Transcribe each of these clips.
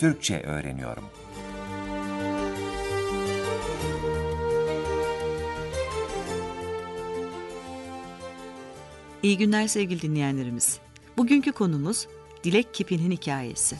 Türkçe öğreniyorum. İyi günler sevgili dinleyenlerimiz. Bugünkü konumuz Dilek Kipin'in hikayesi.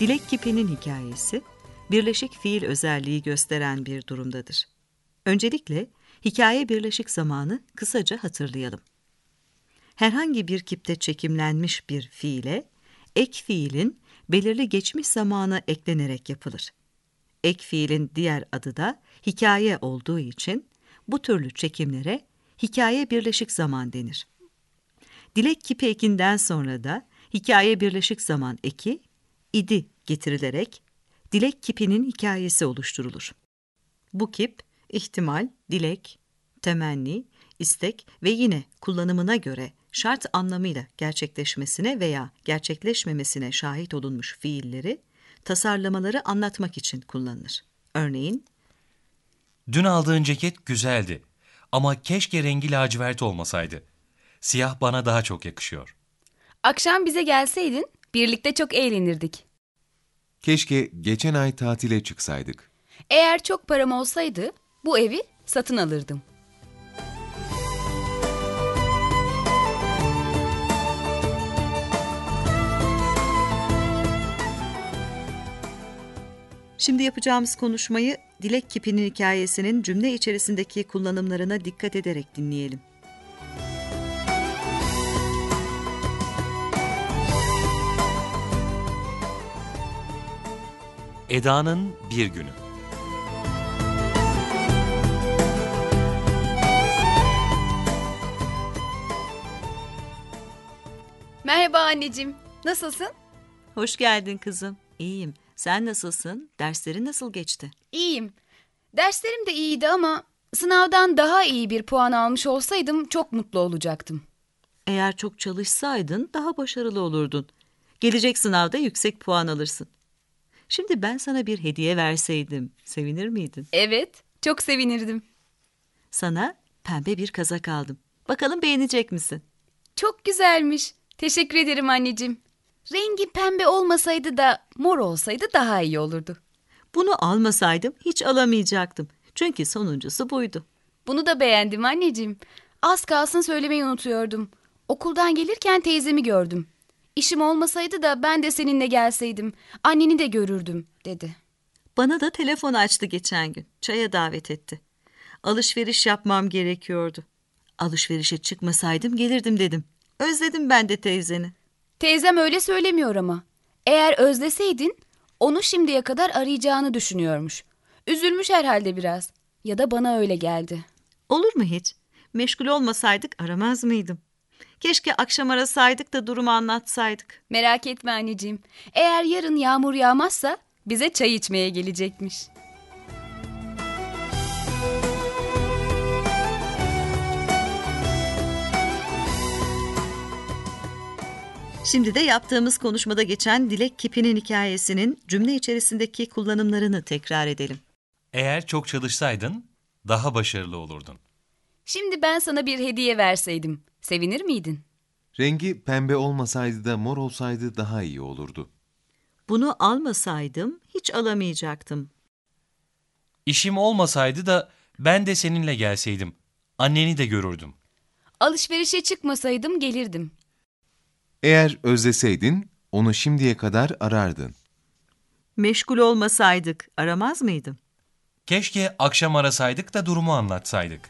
Dilek Kipin'in hikayesi, birleşik fiil özelliği gösteren bir durumdadır. Öncelikle hikaye birleşik zamanı kısaca hatırlayalım. Herhangi bir kipte çekimlenmiş bir fiile, ek fiilin belirli geçmiş zamanı eklenerek yapılır. Ek fiilin diğer adı da hikaye olduğu için bu türlü çekimlere hikaye birleşik zaman denir. Dilek kipi ekinden sonra da hikaye birleşik zaman eki idi getirilerek dilek kipinin hikayesi oluşturulur. Bu kip ihtimal, dilek, temenni, istek ve yine kullanımına göre şart anlamıyla gerçekleşmesine veya gerçekleşmemesine şahit olunmuş fiilleri, tasarlamaları anlatmak için kullanılır. Örneğin, Dün aldığın ceket güzeldi ama keşke rengi lacivert olmasaydı. Siyah bana daha çok yakışıyor. Akşam bize gelseydin birlikte çok eğlenirdik. Keşke geçen ay tatile çıksaydık. Eğer çok param olsaydı bu evi satın alırdım. Şimdi yapacağımız konuşmayı Dilek Kipi'nin hikayesinin cümle içerisindeki kullanımlarına dikkat ederek dinleyelim. Eda'nın bir günü. Merhaba anneciğim. Nasılsın? Hoş geldin kızım. İyiyim. Sen nasılsın? Derslerin nasıl geçti? İyiyim. Derslerim de iyiydi ama sınavdan daha iyi bir puan almış olsaydım çok mutlu olacaktım. Eğer çok çalışsaydın daha başarılı olurdun. Gelecek sınavda yüksek puan alırsın. Şimdi ben sana bir hediye verseydim, sevinir miydin? Evet, çok sevinirdim. Sana pembe bir kazak aldım. Bakalım beğenecek misin? Çok güzelmiş. Teşekkür ederim anneciğim. Rengi pembe olmasaydı da mor olsaydı daha iyi olurdu. Bunu almasaydım hiç alamayacaktım. Çünkü sonuncusu buydu. Bunu da beğendim anneciğim. Az kalsın söylemeyi unutuyordum. Okuldan gelirken teyzemi gördüm. İşim olmasaydı da ben de seninle gelseydim. Anneni de görürdüm dedi. Bana da telefon açtı geçen gün. Çaya davet etti. Alışveriş yapmam gerekiyordu. Alışverişe çıkmasaydım gelirdim dedim. Özledim ben de teyzeni. Teyzem öyle söylemiyor ama. Eğer özleseydin onu şimdiye kadar arayacağını düşünüyormuş. Üzülmüş herhalde biraz. Ya da bana öyle geldi. Olur mu hiç? Meşgul olmasaydık aramaz mıydım? Keşke akşam arasaydık da durumu anlatsaydık. Merak etme anneciğim. Eğer yarın yağmur yağmazsa bize çay içmeye gelecekmiş. Şimdi de yaptığımız konuşmada geçen Dilek Kipi'nin hikayesinin cümle içerisindeki kullanımlarını tekrar edelim. Eğer çok çalışsaydın daha başarılı olurdun. Şimdi ben sana bir hediye verseydim, sevinir miydin? Rengi pembe olmasaydı da mor olsaydı daha iyi olurdu. Bunu almasaydım hiç alamayacaktım. İşim olmasaydı da ben de seninle gelseydim. Anneni de görürdüm. Alışverişe çıkmasaydım gelirdim. Eğer özleseydin onu şimdiye kadar arardın. Meşgul olmasaydık aramaz mıydım? Keşke akşam arasaydık da durumu anlatsaydık.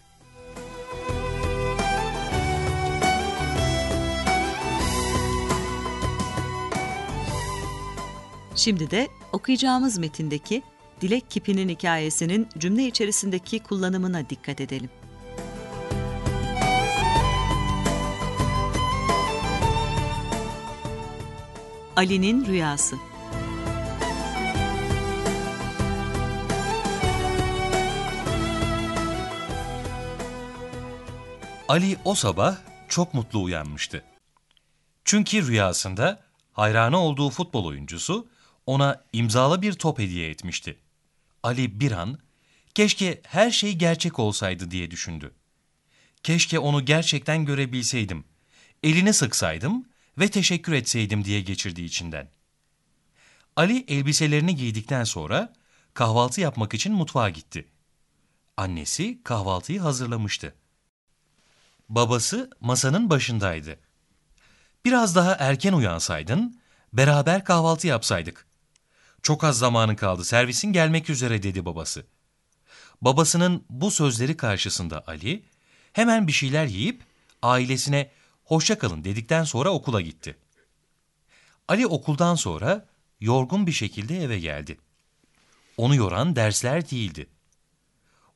Şimdi de okuyacağımız metindeki Dilek Kipi'nin hikayesinin cümle içerisindeki kullanımına dikkat edelim. Ali'nin rüyası Ali o sabah çok mutlu uyanmıştı. Çünkü rüyasında hayranı olduğu futbol oyuncusu ona imzalı bir top hediye etmişti. Ali bir an keşke her şey gerçek olsaydı diye düşündü. keşke onu gerçekten görebilseydim. Elini sıksaydım ve teşekkür etseydim diye geçirdi içinden. Ali elbiselerini giydikten sonra kahvaltı yapmak için mutfağa gitti. Annesi kahvaltıyı hazırlamıştı. Babası masanın başındaydı. Biraz daha erken uyansaydın, beraber kahvaltı yapsaydık. Çok az zamanı kaldı, servisin gelmek üzere dedi babası. Babasının bu sözleri karşısında Ali, hemen bir şeyler yiyip ailesine hoşça kalın dedikten sonra okula gitti. Ali okuldan sonra yorgun bir şekilde eve geldi. Onu yoran dersler değildi.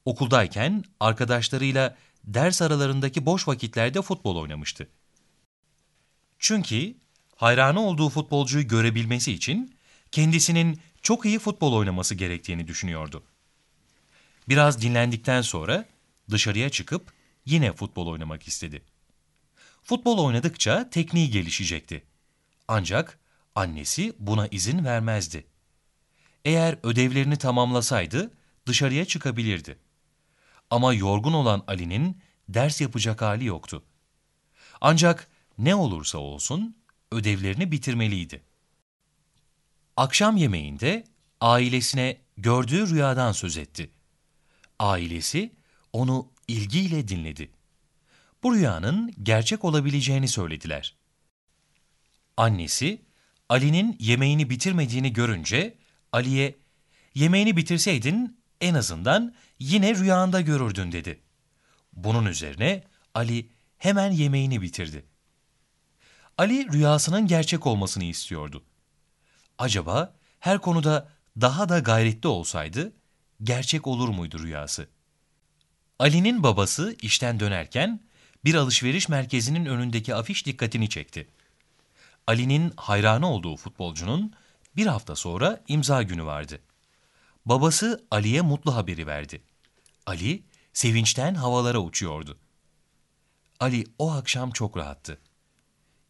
Okuldayken arkadaşlarıyla ders aralarındaki boş vakitlerde futbol oynamıştı. Çünkü hayranı olduğu futbolcuyu görebilmesi için kendisinin çok iyi futbol oynaması gerektiğini düşünüyordu. Biraz dinlendikten sonra dışarıya çıkıp yine futbol oynamak istedi. Futbol oynadıkça tekniği gelişecekti. Ancak annesi buna izin vermezdi. Eğer ödevlerini tamamlasaydı dışarıya çıkabilirdi. Ama yorgun olan Ali'nin ders yapacak hali yoktu. Ancak ne olursa olsun ödevlerini bitirmeliydi. Akşam yemeğinde ailesine gördüğü rüyadan söz etti. Ailesi onu ilgiyle dinledi. Bu rüyanın gerçek olabileceğini söylediler. Annesi Ali'nin yemeğini bitirmediğini görünce Ali'ye yemeğini bitirseydin en azından yine rüyanda görürdün dedi. Bunun üzerine Ali hemen yemeğini bitirdi. Ali rüyasının gerçek olmasını istiyordu. Acaba her konuda daha da gayretli olsaydı gerçek olur muydu rüyası? Ali'nin babası işten dönerken bir alışveriş merkezinin önündeki afiş dikkatini çekti. Ali'nin hayranı olduğu futbolcunun bir hafta sonra imza günü vardı. Babası Ali'ye mutlu haberi verdi. Ali sevinçten havalara uçuyordu. Ali o akşam çok rahattı.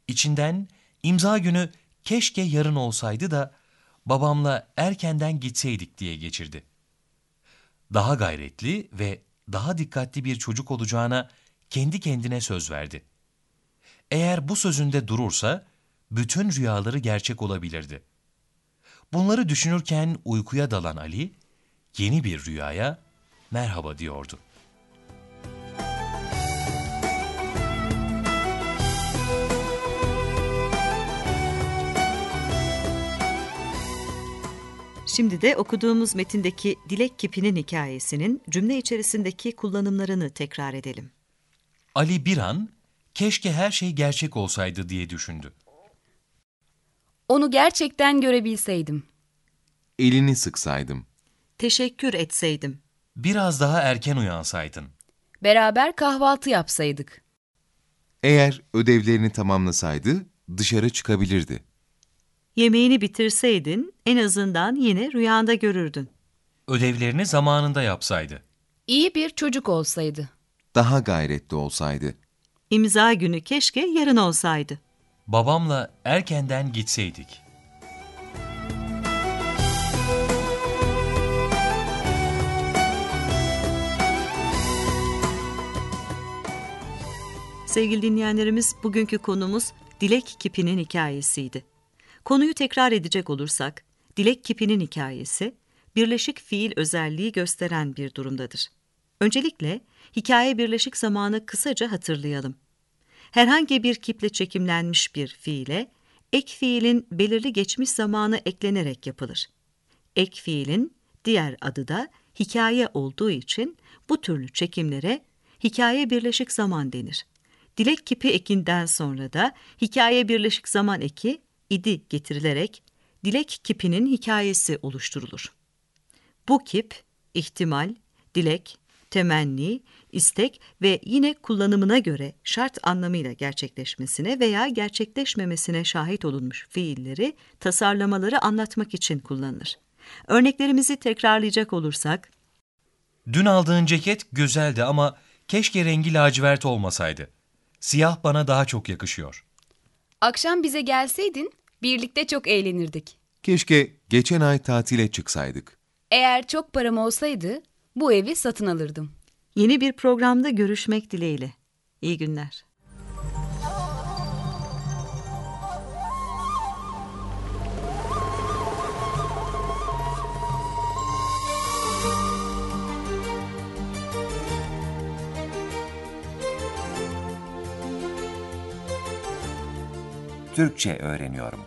İçinden imza günü keşke yarın olsaydı da babamla erkenden gitseydik diye geçirdi. Daha gayretli ve daha dikkatli bir çocuk olacağına kendi kendine söz verdi. Eğer bu sözünde durursa bütün rüyaları gerçek olabilirdi. Bunları düşünürken uykuya dalan Ali yeni bir rüyaya merhaba diyordu. Şimdi de okuduğumuz metindeki dilek kipinin hikayesinin cümle içerisindeki kullanımlarını tekrar edelim. Ali bir an keşke her şey gerçek olsaydı diye düşündü. Onu gerçekten görebilseydim. Elini sıksaydım. Teşekkür etseydim. Biraz daha erken uyansaydın. Beraber kahvaltı yapsaydık. Eğer ödevlerini tamamlasaydı dışarı çıkabilirdi. Yemeğini bitirseydin en azından yine rüyanda görürdün. Ödevlerini zamanında yapsaydı. İyi bir çocuk olsaydı. Daha gayretli olsaydı. İmza günü keşke yarın olsaydı. Babamla erkenden gitseydik. Sevgili dinleyenlerimiz, bugünkü konumuz Dilek Kipi'nin hikayesiydi. Konuyu tekrar edecek olursak, Dilek Kipi'nin hikayesi, birleşik fiil özelliği gösteren bir durumdadır. Öncelikle hikaye birleşik zamanı kısaca hatırlayalım. Herhangi bir kiple çekimlenmiş bir fiile, ek fiilin belirli geçmiş zamanı eklenerek yapılır. Ek fiilin diğer adı da hikaye olduğu için bu türlü çekimlere hikaye birleşik zaman denir. Dilek kipi ekinden sonra da hikaye birleşik zaman eki idi getirilerek dilek kipinin hikayesi oluşturulur. Bu kip ihtimal, dilek, temenni, istek ve yine kullanımına göre şart anlamıyla gerçekleşmesine veya gerçekleşmemesine şahit olunmuş fiilleri, tasarlamaları anlatmak için kullanılır. Örneklerimizi tekrarlayacak olursak, Dün aldığın ceket güzeldi ama keşke rengi lacivert olmasaydı. Siyah bana daha çok yakışıyor. Akşam bize gelseydin birlikte çok eğlenirdik. Keşke geçen ay tatile çıksaydık. Eğer çok param olsaydı bu evi satın alırdım. Yeni bir programda görüşmek dileğiyle. İyi günler. Türkçe öğreniyorum.